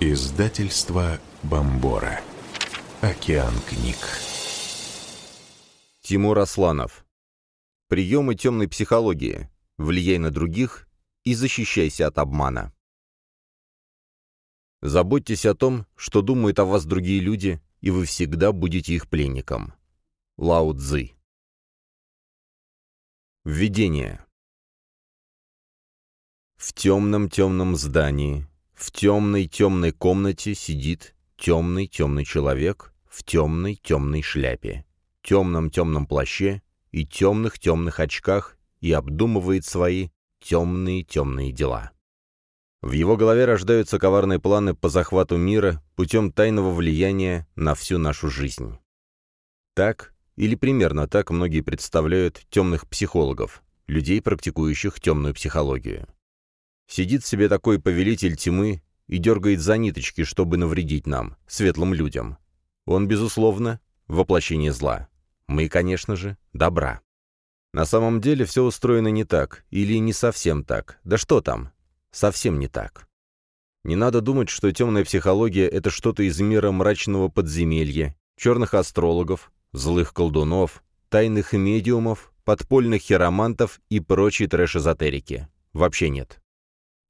Издательство Бомбора. Океан книг. Тимур Асланов. Приемы темной психологии. Влияй на других и защищайся от обмана. Заботьтесь о том, что думают о вас другие люди, и вы всегда будете их пленником. Лао Цзы. Введение. В темном-темном здании, в темной-темной комнате сидит темный-темный человек в темной-темной шляпе, темном-темном плаще и темных-темных очках и обдумывает свои темные-темные дела. В его голове рождаются коварные планы по захвату мира путем тайного влияния на всю нашу жизнь. Так, или примерно так многие представляют темных психологов, людей, практикующих темную психологию. Сидит себе такой повелитель тьмы и дергает за ниточки, чтобы навредить нам, светлым людям. Он, безусловно, воплощение зла. Мы, конечно же, добра. На самом деле все устроено не так, или не совсем так. Да что там? Совсем не так. Не надо думать, что темная психология — это что-то из мира мрачного подземелья, черных астрологов, злых колдунов, тайных медиумов, подпольных хиромантов и прочей трэш-эзотерики. Вообще нет.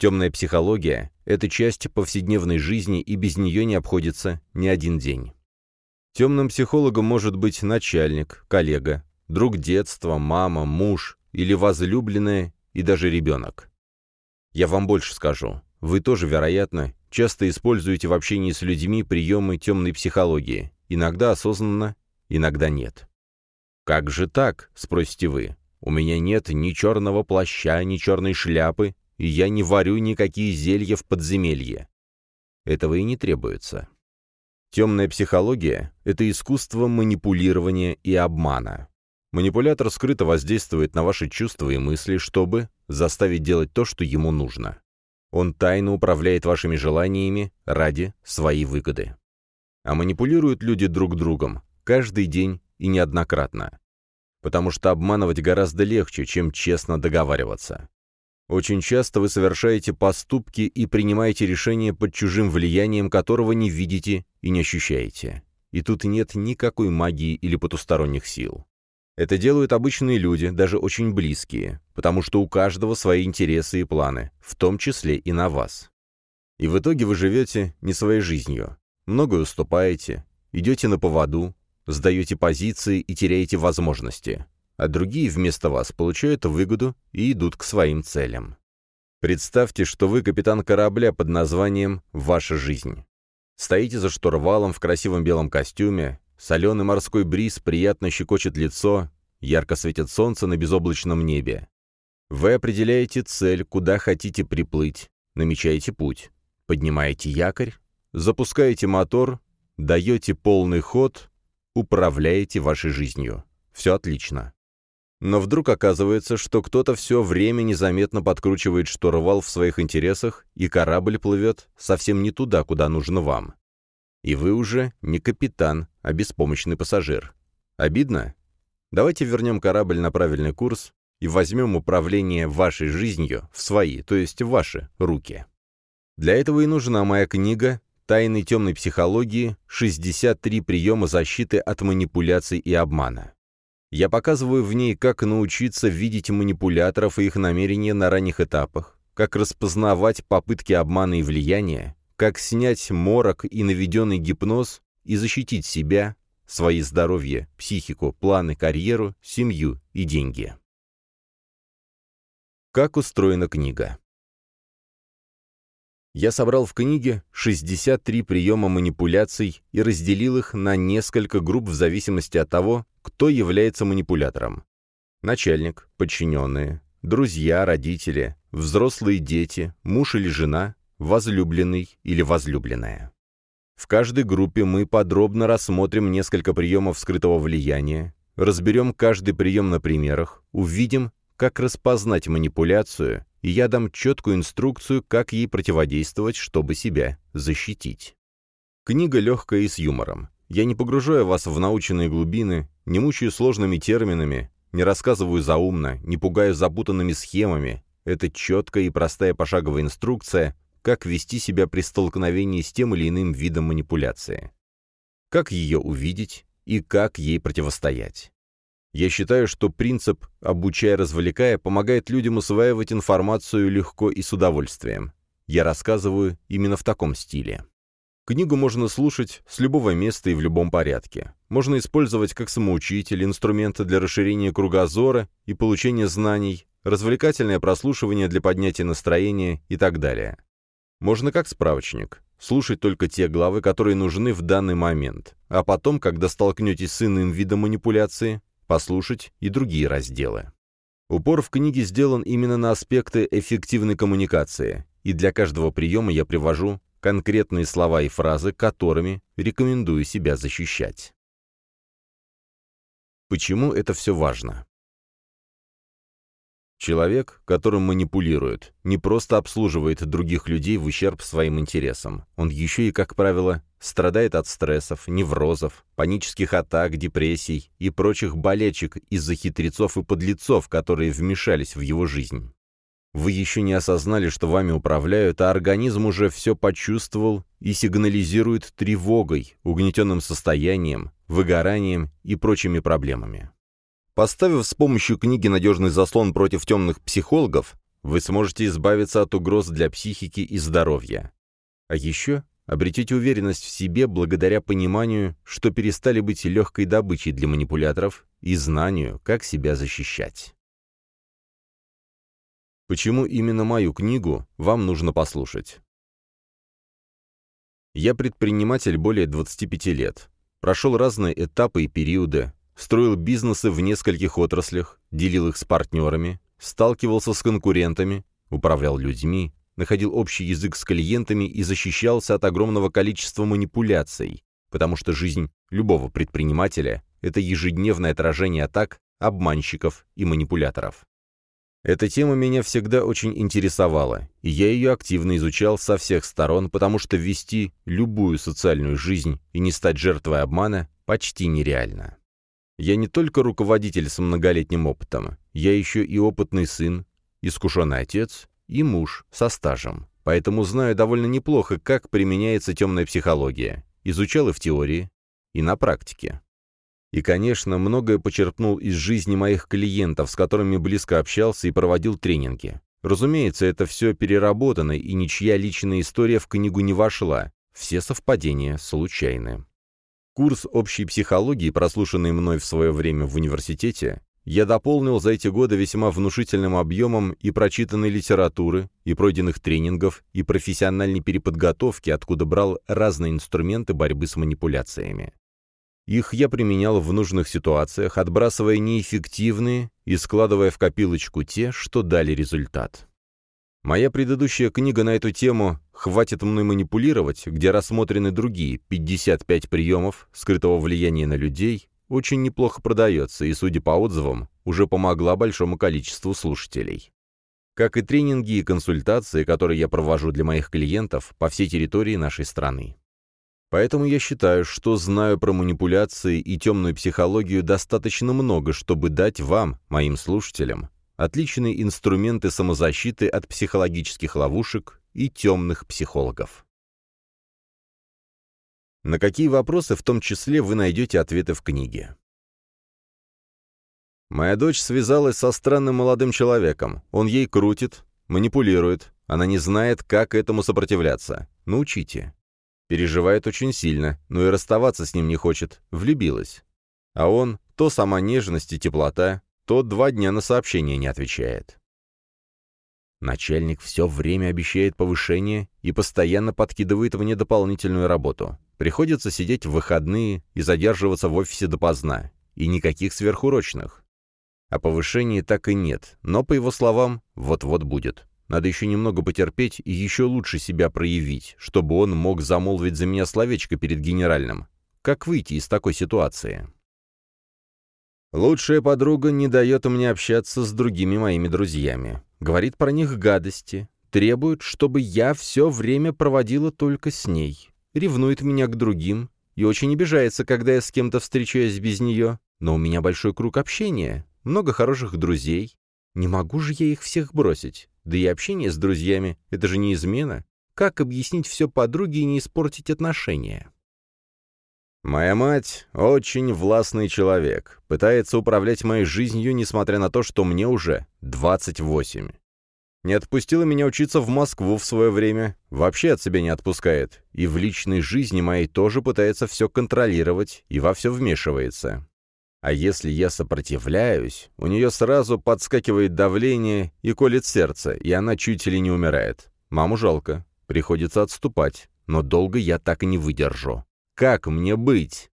Темная психология — это часть повседневной жизни, и без нее не обходится ни один день. Темным психологом может быть начальник, коллега, друг детства, мама, муж или возлюбленная и даже ребенок. Я вам больше скажу. Вы тоже, вероятно, часто используете в общении с людьми приемы темной психологии, иногда осознанно, иногда нет. «Как же так?» — спросите вы. «У меня нет ни черного плаща, ни черной шляпы, и я не варю никакие зелья в подземелье. Этого и не требуется. Темная психология — это искусство манипулирования и обмана. Манипулятор скрыто воздействует на ваши чувства и мысли, чтобы заставить делать то, что ему нужно. Он тайно управляет вашими желаниями ради своей выгоды. А манипулируют люди друг другом каждый день и неоднократно. Потому что обманывать гораздо легче, чем честно договариваться. Очень часто вы совершаете поступки и принимаете решения под чужим влиянием, которого не видите и не ощущаете. И тут нет никакой магии или потусторонних сил. Это делают обычные люди, даже очень близкие, потому что у каждого свои интересы и планы, в том числе и на вас. И в итоге вы живете не своей жизнью. Многое уступаете, идете на поводу, сдаете позиции и теряете возможности а другие вместо вас получают выгоду и идут к своим целям. Представьте, что вы капитан корабля под названием «Ваша жизнь». Стоите за штурвалом в красивом белом костюме, соленый морской бриз приятно щекочет лицо, ярко светит солнце на безоблачном небе. Вы определяете цель, куда хотите приплыть, намечаете путь, поднимаете якорь, запускаете мотор, даете полный ход, управляете вашей жизнью. Все отлично. Но вдруг оказывается, что кто-то все время незаметно подкручивает штурвал в своих интересах, и корабль плывет совсем не туда, куда нужно вам. И вы уже не капитан, а беспомощный пассажир. Обидно? Давайте вернем корабль на правильный курс и возьмем управление вашей жизнью в свои, то есть в ваши, руки. Для этого и нужна моя книга «Тайны темной психологии. 63 приема защиты от манипуляций и обмана». Я показываю в ней, как научиться видеть манипуляторов и их намерения на ранних этапах, как распознавать попытки обмана и влияния, как снять морок и наведенный гипноз и защитить себя, свои здоровье, психику, планы, карьеру, семью и деньги. Как устроена книга? Я собрал в книге 63 приема манипуляций и разделил их на несколько групп в зависимости от того, кто является манипулятором. Начальник, подчиненные, друзья, родители, взрослые дети, муж или жена, возлюбленный или возлюбленная. В каждой группе мы подробно рассмотрим несколько приемов скрытого влияния, разберем каждый прием на примерах, увидим, как распознать манипуляцию, и я дам четкую инструкцию, как ей противодействовать, чтобы себя защитить. Книга легкая и с юмором. Я не погружаю вас в научные глубины, не мучаю сложными терминами, не рассказываю заумно, не пугаю запутанными схемами. Это четкая и простая пошаговая инструкция, как вести себя при столкновении с тем или иным видом манипуляции. Как ее увидеть и как ей противостоять. Я считаю, что принцип «обучай-развлекая» помогает людям усваивать информацию легко и с удовольствием. Я рассказываю именно в таком стиле. Книгу можно слушать с любого места и в любом порядке. Можно использовать как самоучитель, инструменты для расширения кругозора и получения знаний, развлекательное прослушивание для поднятия настроения и так далее. Можно как справочник. Слушать только те главы, которые нужны в данный момент, а потом, когда столкнетесь с иным видом манипуляции, послушать и другие разделы. Упор в книге сделан именно на аспекты эффективной коммуникации, и для каждого приема я привожу конкретные слова и фразы, которыми рекомендую себя защищать. Почему это все важно? Человек, которым манипулируют, не просто обслуживает других людей в ущерб своим интересам. Он еще и, как правило, страдает от стрессов, неврозов, панических атак, депрессий и прочих болячек из-за хитрецов и подлецов, которые вмешались в его жизнь. Вы еще не осознали, что вами управляют, а организм уже все почувствовал и сигнализирует тревогой, угнетенным состоянием, выгоранием и прочими проблемами. Поставив с помощью книги надежный заслон против темных психологов, вы сможете избавиться от угроз для психики и здоровья. А еще обретете уверенность в себе благодаря пониманию, что перестали быть легкой добычей для манипуляторов и знанию, как себя защищать. Почему именно мою книгу вам нужно послушать? Я предприниматель более 25 лет. Прошел разные этапы и периоды, строил бизнесы в нескольких отраслях, делил их с партнерами, сталкивался с конкурентами, управлял людьми, находил общий язык с клиентами и защищался от огромного количества манипуляций, потому что жизнь любого предпринимателя – это ежедневное отражение атак, обманщиков и манипуляторов. Эта тема меня всегда очень интересовала, и я ее активно изучал со всех сторон, потому что вести любую социальную жизнь и не стать жертвой обмана почти нереально. Я не только руководитель с многолетним опытом, я еще и опытный сын, искушенный отец и муж со стажем, поэтому знаю довольно неплохо, как применяется темная психология, изучал и в теории, и на практике. И, конечно, многое почерпнул из жизни моих клиентов, с которыми близко общался и проводил тренинги. Разумеется, это все переработано, и ничья личная история в книгу не вошла. Все совпадения случайны. Курс общей психологии, прослушанный мной в свое время в университете, я дополнил за эти годы весьма внушительным объемом и прочитанной литературы, и пройденных тренингов, и профессиональной переподготовки, откуда брал разные инструменты борьбы с манипуляциями. Их я применял в нужных ситуациях, отбрасывая неэффективные и складывая в копилочку те, что дали результат. Моя предыдущая книга на эту тему «Хватит мной манипулировать», где рассмотрены другие 55 приемов скрытого влияния на людей, очень неплохо продается и, судя по отзывам, уже помогла большому количеству слушателей. Как и тренинги и консультации, которые я провожу для моих клиентов по всей территории нашей страны. Поэтому я считаю, что знаю про манипуляции и темную психологию достаточно много, чтобы дать вам, моим слушателям, отличные инструменты самозащиты от психологических ловушек и темных психологов. На какие вопросы в том числе вы найдете ответы в книге? Моя дочь связалась со странным молодым человеком. Он ей крутит, манипулирует. Она не знает, как этому сопротивляться. Научите. Переживает очень сильно, но и расставаться с ним не хочет. Влюбилась. А он то сама нежность и теплота, то два дня на сообщение не отвечает. Начальник все время обещает повышение и постоянно подкидывает мне дополнительную работу. Приходится сидеть в выходные и задерживаться в офисе допоздна. И никаких сверхурочных. А повышения так и нет, но, по его словам, вот-вот будет. Надо еще немного потерпеть и еще лучше себя проявить, чтобы он мог замолвить за меня словечко перед генеральным. Как выйти из такой ситуации? Лучшая подруга не дает мне общаться с другими моими друзьями. Говорит про них гадости. Требует, чтобы я все время проводила только с ней. Ревнует меня к другим. И очень обижается, когда я с кем-то встречаюсь без нее. Но у меня большой круг общения. Много хороших друзей. Не могу же я их всех бросить. Да и общение с друзьями — это же не измена. Как объяснить все подруге и не испортить отношения? Моя мать очень властный человек, пытается управлять моей жизнью, несмотря на то, что мне уже 28. Не отпустила меня учиться в Москву в свое время, вообще от себя не отпускает, и в личной жизни моей тоже пытается все контролировать и во все вмешивается. А если я сопротивляюсь, у нее сразу подскакивает давление и колет сердце, и она чуть ли не умирает. Маму жалко, приходится отступать, но долго я так и не выдержу. Как мне быть?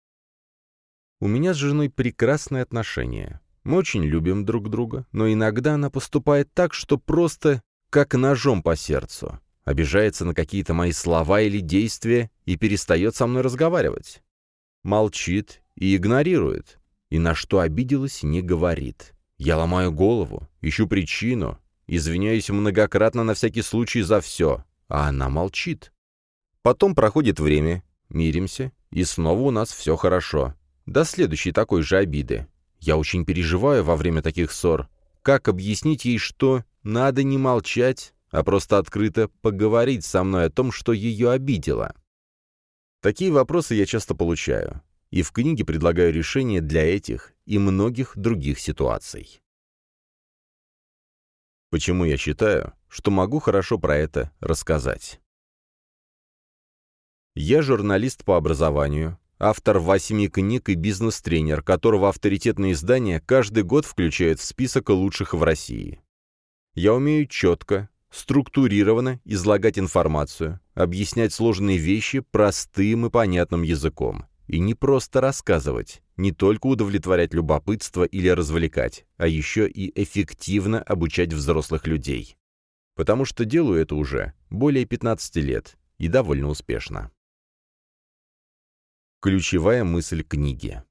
У меня с женой прекрасные отношения. Мы очень любим друг друга, но иногда она поступает так, что просто как ножом по сердцу. Обижается на какие-то мои слова или действия и перестает со мной разговаривать. Молчит и игнорирует. И на что обиделась, не говорит. Я ломаю голову, ищу причину, извиняюсь многократно на всякий случай за все, а она молчит. Потом проходит время, Миримся, и снова у нас все хорошо. До следующей такой же обиды. Я очень переживаю во время таких ссор. Как объяснить ей, что надо не молчать, а просто открыто поговорить со мной о том, что ее обидело? Такие вопросы я часто получаю. И в книге предлагаю решение для этих и многих других ситуаций. Почему я считаю, что могу хорошо про это рассказать? Я журналист по образованию, автор восьми книг и бизнес-тренер, которого авторитетные издания каждый год включают в список лучших в России. Я умею четко, структурированно излагать информацию, объяснять сложные вещи простым и понятным языком. И не просто рассказывать, не только удовлетворять любопытство или развлекать, а еще и эффективно обучать взрослых людей. Потому что делаю это уже более 15 лет и довольно успешно. Ключевая мысль книги.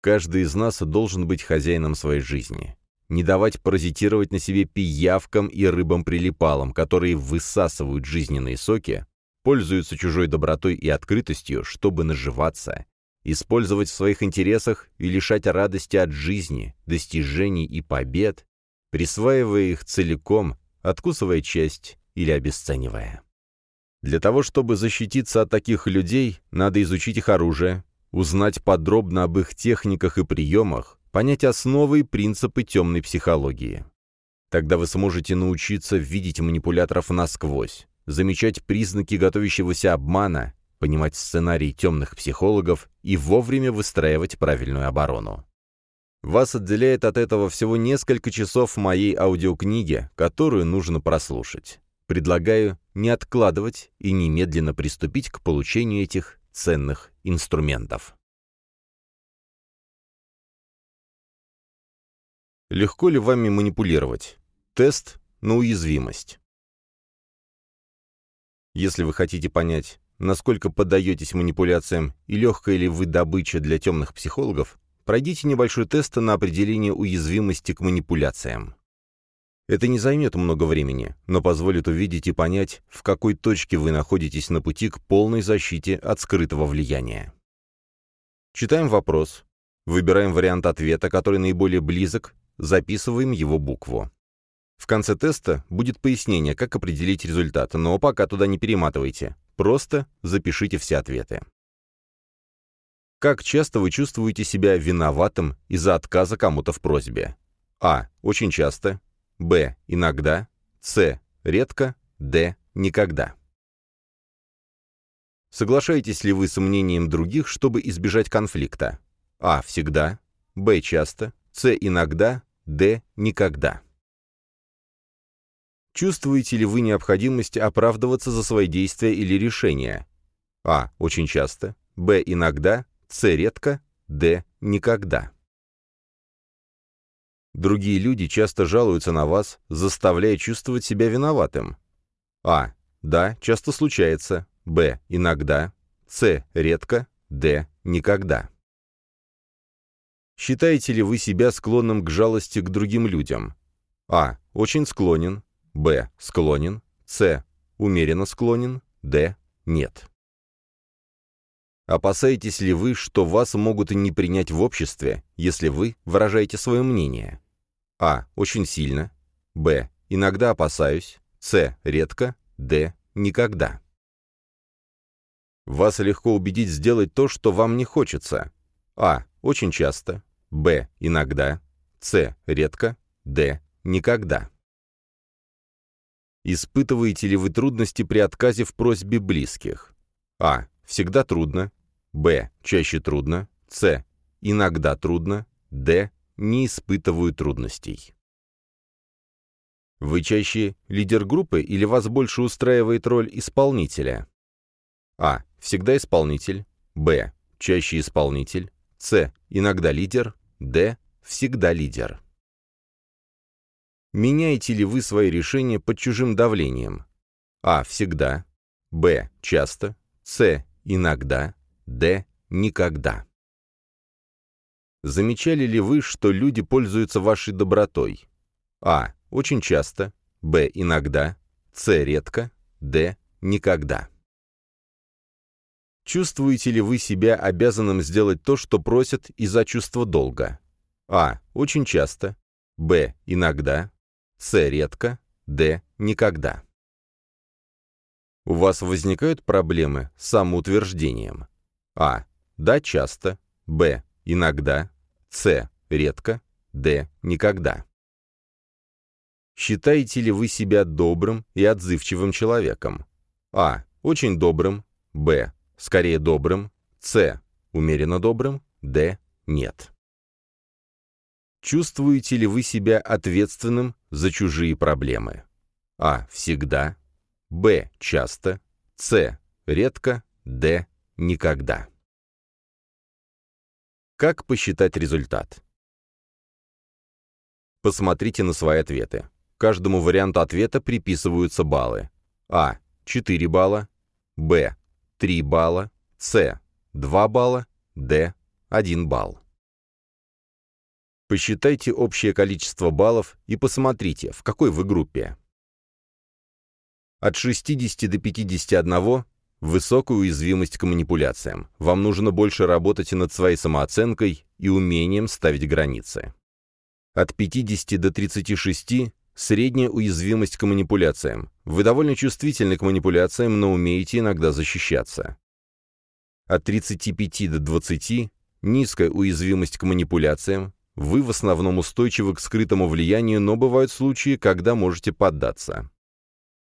Каждый из нас должен быть хозяином своей жизни. Не давать паразитировать на себе пиявкам и рыбам-прилипалам, которые высасывают жизненные соки, пользуются чужой добротой и открытостью, чтобы наживаться, использовать в своих интересах и лишать радости от жизни, достижений и побед, присваивая их целиком, откусывая часть или обесценивая. Для того, чтобы защититься от таких людей, надо изучить их оружие, узнать подробно об их техниках и приемах, понять основы и принципы темной психологии. Тогда вы сможете научиться видеть манипуляторов насквозь, замечать признаки готовящегося обмана, понимать сценарий темных психологов и вовремя выстраивать правильную оборону. Вас отделяет от этого всего несколько часов моей аудиокниги, которую нужно прослушать. Предлагаю не откладывать и немедленно приступить к получению этих ценных инструментов. Легко ли вами манипулировать? Тест на уязвимость. Если вы хотите понять, насколько поддаетесь манипуляциям и легкая ли вы добыча для темных психологов, пройдите небольшой тест на определение уязвимости к манипуляциям. Это не займет много времени, но позволит увидеть и понять, в какой точке вы находитесь на пути к полной защите от скрытого влияния. Читаем вопрос, выбираем вариант ответа, который наиболее близок, записываем его букву. В конце теста будет пояснение, как определить результат, но пока туда не перематывайте, просто запишите все ответы. Как часто вы чувствуете себя виноватым из-за отказа кому-то в просьбе? А. Очень часто. Б. Иногда. С. Редко. Д. Никогда. Соглашаетесь ли вы с мнением других, чтобы избежать конфликта? А. Всегда. Б. Часто. С. Иногда. Д. Никогда. Чувствуете ли вы необходимость оправдываться за свои действия или решения? А. Очень часто. Б. Иногда. С. Редко. Д. Никогда. Другие люди часто жалуются на вас, заставляя чувствовать себя виноватым. А. Да, часто случается. Б. Иногда. С. Редко. Д. Никогда. Считаете ли вы себя склонным к жалости к другим людям? А. Очень склонен. Б. Склонен. С. Умеренно склонен. Д. Нет. Опасаетесь ли вы, что вас могут не принять в обществе, если вы выражаете свое мнение? А. Очень сильно. Б. Иногда опасаюсь. С. Редко. Д. Никогда. Вас легко убедить сделать то, что вам не хочется. А. Очень часто. Б. Иногда. С. Редко. Д. Никогда. Испытываете ли вы трудности при отказе в просьбе близких? А. Всегда трудно. Б. Чаще трудно. С. Иногда трудно. Д. Не испытываю трудностей. Вы чаще лидер группы или вас больше устраивает роль исполнителя? А. Всегда исполнитель. Б. Чаще исполнитель. С. Иногда лидер. Д. Всегда лидер. Меняете ли вы свои решения под чужим давлением? А. Всегда. Б. Часто. С. Иногда. Д. Никогда. Замечали ли вы, что люди пользуются вашей добротой? А. Очень часто. Б. Иногда. С. Редко. Д. Никогда. Чувствуете ли вы себя обязанным сделать то, что просят из-за чувства долга? А. Очень часто. Б. Иногда. С. Редко. Д. Никогда. У вас возникают проблемы с самоутверждением? А. Да, часто. Б. Иногда. С. Редко. Д. Никогда. Считаете ли вы себя добрым и отзывчивым человеком? А. Очень добрым. Б. Скорее добрым. С. Умеренно добрым. Д. Нет. Чувствуете ли вы себя ответственным за чужие проблемы? А. Всегда. Б. Часто. С. Редко. Д. Никогда. Как посчитать результат? Посмотрите на свои ответы. Каждому варианту ответа приписываются баллы. А. 4 балла. Б. 3 балла. С. 2 балла. Д. 1 балл. Посчитайте общее количество баллов и посмотрите, в какой вы группе. От 60 до 51 – высокая уязвимость к манипуляциям. Вам нужно больше работать над своей самооценкой и умением ставить границы. От 50 до 36 – средняя уязвимость к манипуляциям. Вы довольно чувствительны к манипуляциям, но умеете иногда защищаться. От 35 до 20 – низкая уязвимость к манипуляциям, вы в основном устойчивы к скрытому влиянию, но бывают случаи, когда можете поддаться.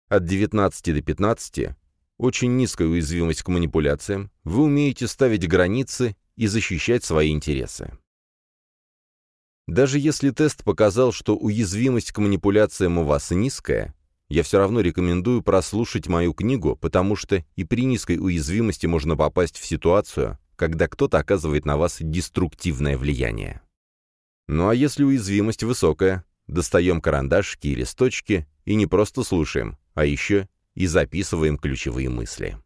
От 19 до 15 – очень низкая уязвимость к манипуляциям, вы умеете ставить границы и защищать свои интересы. Даже если тест показал, что уязвимость к манипуляциям у вас низкая, я все равно рекомендую прослушать мою книгу, потому что и при низкой уязвимости можно попасть в ситуацию, когда кто-то оказывает на вас деструктивное влияние. Ну а если уязвимость высокая, достаем карандашки и листочки и не просто слушаем, а еще и записываем ключевые мысли.